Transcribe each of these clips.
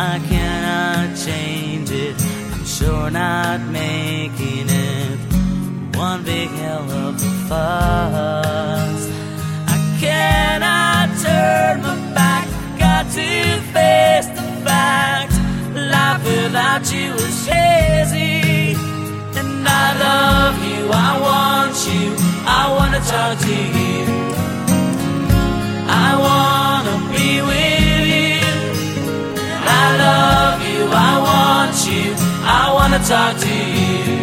I cannot change it. I'm sure not making it one big hell of a fuss. I cannot turn my back. Got to face the fact. Life without you wanna talk to you.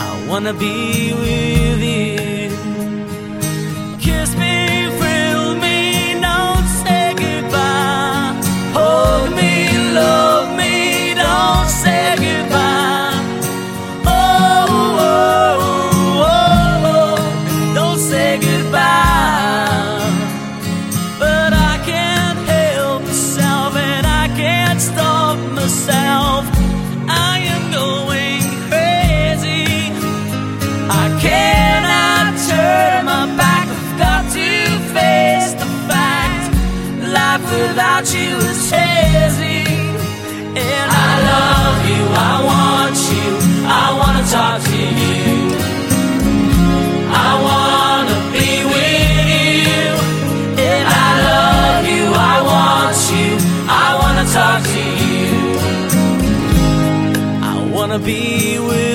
I wanna be with you. Kiss me, thrill me, don't say goodbye. Hold me, love me, don't say goodbye. Oh, oh, oh, oh, don't say goodbye. But I can't help myself and I can't stop myself. Without you is hazy. And I love you, I want you, I wanna talk to you. I wanna be with you. And I love you, I want you, I wanna talk to you. I wanna be with you.